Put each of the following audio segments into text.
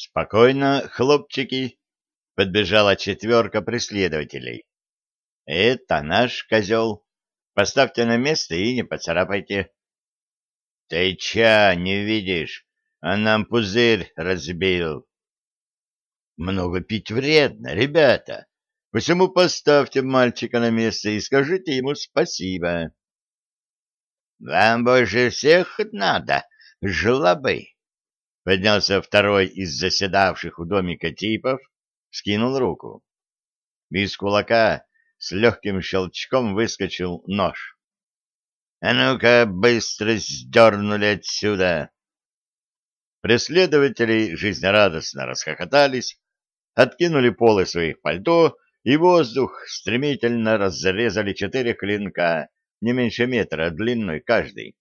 Спокойно, хлопчики, подбежала четверка преследователей. Это наш козел. Поставьте на место и не поцарапайте. Ты ча не видишь? А нам пузырь разбил. Много пить вредно, ребята. Посему поставьте мальчика на место и скажите ему спасибо. Вам больше всех надо, жлобы. Поднялся второй из заседавших у домика типов, скинул руку. Из кулака с легким щелчком выскочил нож. — А ну-ка, быстро сдернули отсюда! Преследователи жизнерадостно расхохотались, откинули полы своих пальто, и воздух стремительно разрезали четыре клинка, не меньше метра длиной каждый.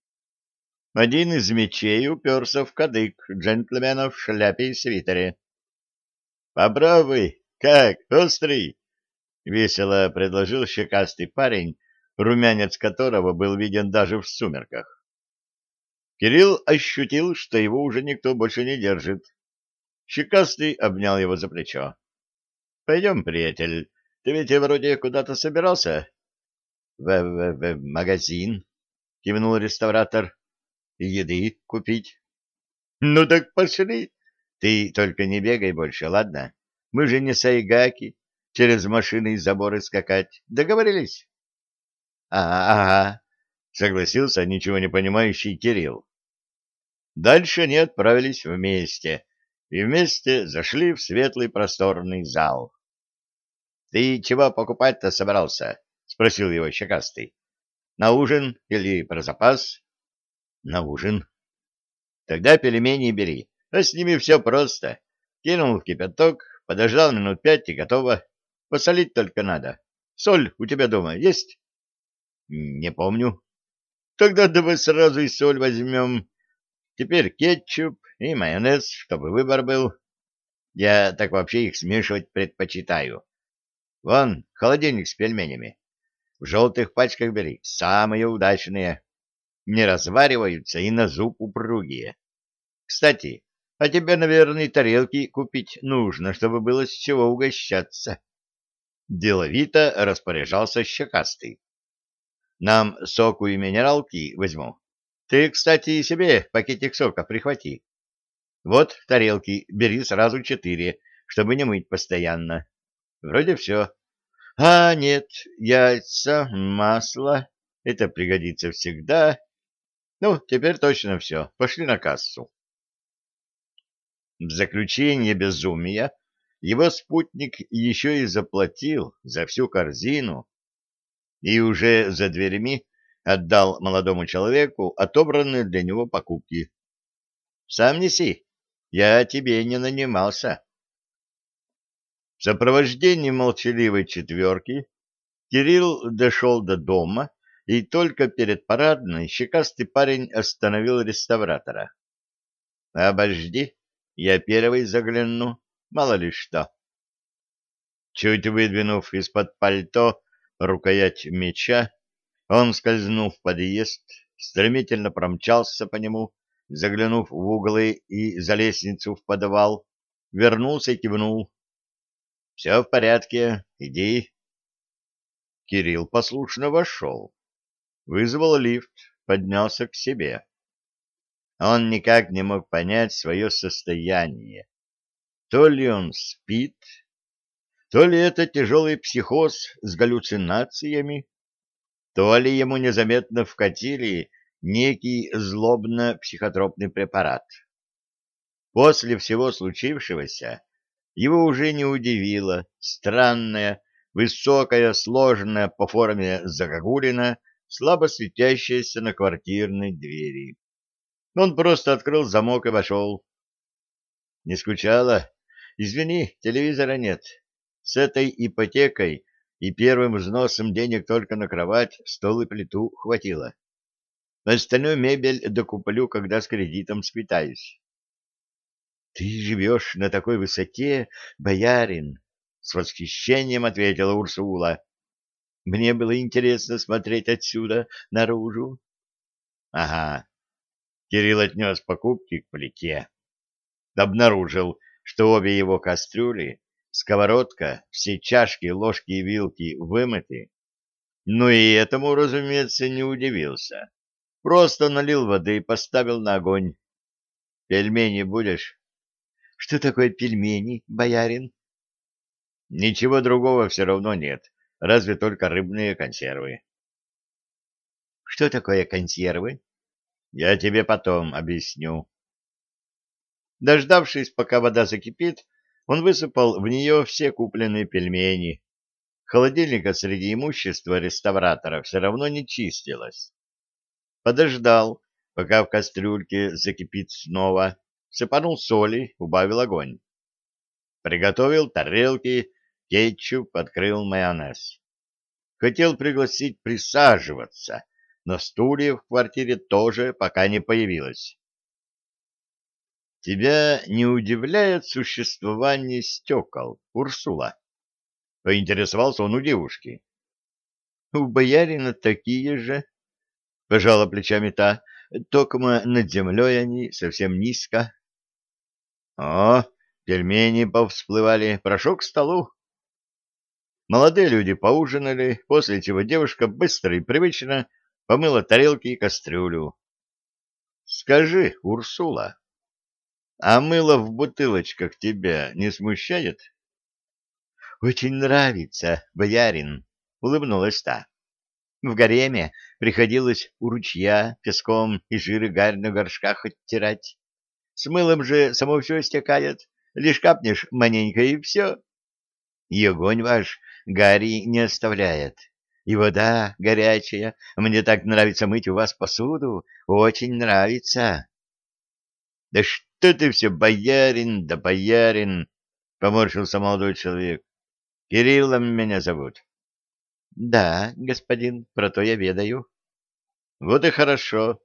Один из мечей уперся в кадык джентльмена в шляпе и свитере. «Попробуй, как, острый?» — весело предложил щекастый парень, румянец которого был виден даже в сумерках. Кирилл ощутил, что его уже никто больше не держит. Щекастый обнял его за плечо. — Пойдем, приятель, ты ведь вроде куда-то собирался? — В, в, в магазин, — кивнул реставратор еды купить. — Ну так пошли. Ты только не бегай больше, ладно? Мы же не сайгаки, через машины и заборы скакать. Договорились? — Ага, — согласился ничего не понимающий Кирилл. Дальше они отправились вместе, и вместе зашли в светлый просторный зал. — Ты чего покупать-то собрался? — спросил его щекастый. — На ужин или про запас? На ужин. Тогда пельмени бери, а с ними все просто. Кинул в кипяток, подождал минут пять и готово. Посолить только надо. Соль у тебя дома есть? Не помню. Тогда давай сразу и соль возьмем. Теперь кетчуп и майонез, чтобы выбор был. Я так вообще их смешивать предпочитаю. Вон, холодильник с пельменями. В желтых пачках бери, самые удачные не развариваются и на зуб упругие. Кстати, а тебе, наверное, тарелки купить нужно, чтобы было с чего угощаться. Деловито распоряжался щекастый. Нам соку и минералки возьму. Ты, кстати, и себе пакетик сока прихвати. Вот тарелки, бери сразу четыре, чтобы не мыть постоянно. Вроде все. А, нет, яйца, масло, это пригодится всегда. Ну, теперь точно все. Пошли на кассу. В заключение безумия его спутник еще и заплатил за всю корзину и уже за дверями отдал молодому человеку отобранные для него покупки. «Сам неси, я тебе не нанимался». В сопровождении молчаливой четверки Кирилл дошел до дома и только перед парадной щекастый парень остановил реставратора. — Обожди, я первый загляну, мало ли что. Чуть выдвинув из-под пальто рукоять меча, он скользнул в подъезд, стремительно промчался по нему, заглянув в углы и за лестницу в подвал, вернулся и кивнул. — Все в порядке, иди. Кирилл послушно вошел вызвал лифт, поднялся к себе. Он никак не мог понять свое состояние. То ли он спит, то ли это тяжелый психоз с галлюцинациями, то ли ему незаметно вкатили некий злобно-психотропный препарат. После всего случившегося его уже не удивило странная, высокая, сложная по форме загогулина слабо светящаяся на квартирной двери. Он просто открыл замок и вошел. Не скучала? Извини, телевизора нет. С этой ипотекой и первым взносом денег только на кровать, стол и плиту хватило. Остальную мебель докуплю, когда с кредитом сквитаюсь. — Ты живешь на такой высоте, боярин! — с восхищением ответила Урсула. Мне было интересно смотреть отсюда наружу. Ага. Кирилл отнес покупки к плите. Обнаружил, что обе его кастрюли, сковородка, все чашки, ложки и вилки вымыты. Но и этому, разумеется, не удивился. Просто налил воды и поставил на огонь. «Пельмени будешь?» «Что такое пельмени, боярин?» «Ничего другого все равно нет, разве только рыбные консервы». «Что такое консервы?» «Я тебе потом объясню». Дождавшись, пока вода закипит, он высыпал в нее все купленные пельмени. Холодильника среди имущества реставратора все равно не чистилось. Подождал, пока в кастрюльке закипит снова, сыпанул соли, убавил огонь. Приготовил тарелки, кетчуп, открыл майонез. Хотел пригласить присаживаться, но стульев в квартире тоже пока не появилось. Тебя не удивляет существование стекол, Урсула? Поинтересовался он у девушки. У боярина такие же, пожала плечами та, токмо над землей они совсем низко. О, пельмени повсплывали, прошу к столу. Молодые люди поужинали, после чего девушка быстро и привычно помыла тарелки и кастрюлю. — Скажи, Урсула, а мыло в бутылочках тебя не смущает? — Очень нравится, боярин, — улыбнулась та. В гареме приходилось у ручья песком и жиры гарь на горшках оттирать. С мылом же само все стекает, лишь капнешь маненько и все. И огонь ваш гари не оставляет. И вода горячая. Мне так нравится мыть у вас посуду. Очень нравится. — Да что ты все, боярин, да боярин! — поморщился молодой человек. — Кириллом меня зовут. — Да, господин, про то я ведаю. — Вот и хорошо.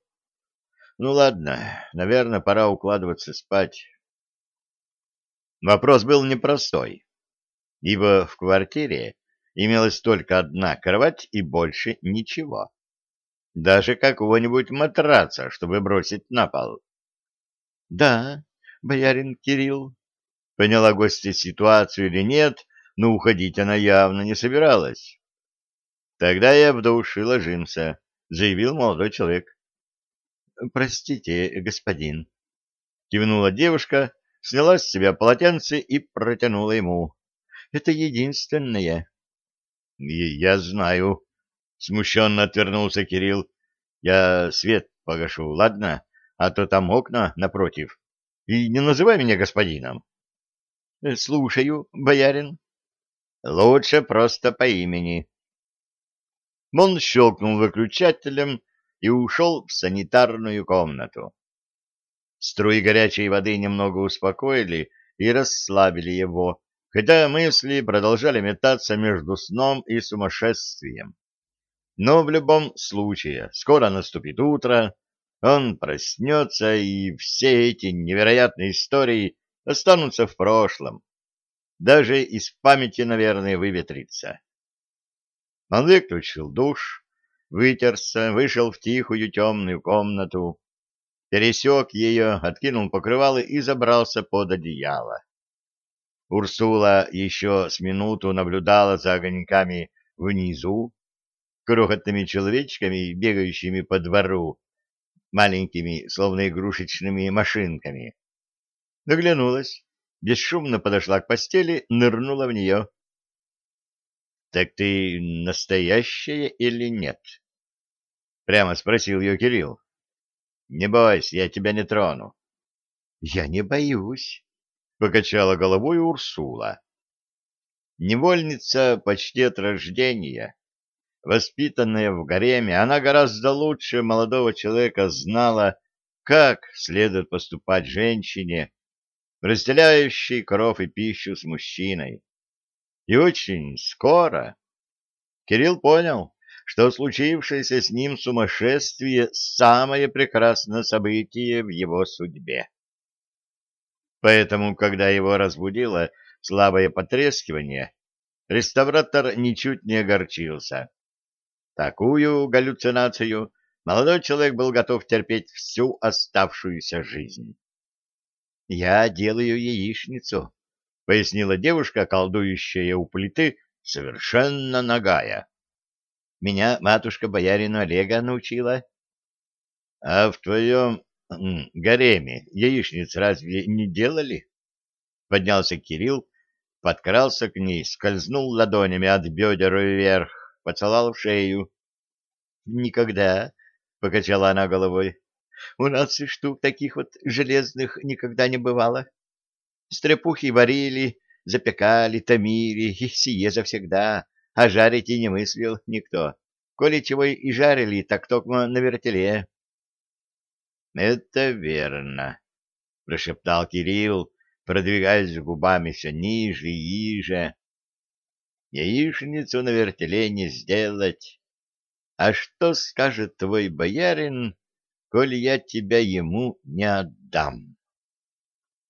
Ну ладно, наверное, пора укладываться спать. Вопрос был непростой, ибо в квартире имелась только одна кровать и больше ничего. Даже какого-нибудь матраца, чтобы бросить на пол. Да, боярин Кирилл. Поняла гостья ситуацию или нет, но уходить она явно не собиралась. Тогда я в душ и ложимся, заявил молодой человек. Простите, господин. Кивнула девушка, сняла с себя полотенце и протянула ему. Это единственное. Я знаю. Смущенно отвернулся Кирилл. Я свет погашу, ладно? а то там окна напротив. И не называй меня господином. — Слушаю, боярин. — Лучше просто по имени. Он щелкнул выключателем и ушел в санитарную комнату. Струи горячей воды немного успокоили и расслабили его, хотя мысли продолжали метаться между сном и сумасшествием. Но в любом случае, скоро наступит утро, он проснется, и все эти невероятные истории останутся в прошлом. Даже из памяти, наверное, выветрится. Он выключил душ, вытерся, вышел в тихую темную комнату, пересек ее, откинул покрывало и забрался под одеяло. Урсула еще с минуту наблюдала за огоньками внизу, крохотными человечками, бегающими по двору, маленькими, словно игрушечными машинками. Наглянулась, бесшумно подошла к постели, нырнула в нее. — Так ты настоящая или нет? — прямо спросил ее Кирилл. — Не бойся, я тебя не трону. — Я не боюсь, — покачала головой Урсула. Невольница почти от рождения Воспитанная в гареме, она гораздо лучше молодого человека знала, как следует поступать женщине, разделяющей коров и пищу с мужчиной. И очень скоро Кирилл понял, что случившееся с ним сумасшествие — самое прекрасное событие в его судьбе. Поэтому, когда его разбудило слабое потрескивание, реставратор ничуть не огорчился. Такую галлюцинацию молодой человек был готов терпеть всю оставшуюся жизнь. Я делаю яичницу, — пояснила девушка, колдующая у плиты, совершенно нагая. Меня матушка боярину Олега научила. — А в твоем гареме яичниц разве не делали? Поднялся Кирилл, подкрался к ней, скользнул ладонями от бедер вверх, поцеловал в шею. — Никогда, — покачала она головой. — У нас и штук таких вот железных никогда не бывало. Стрепухи варили, запекали, томили, и сие завсегда, а жарить и не мыслил никто. Коли чего и жарили, так только на вертеле. — Это верно, — прошептал Кирилл, продвигаясь губами все ниже и ниже. Яичницу на вертеле не сделать. А что скажет твой боярин, коли я тебя ему не отдам?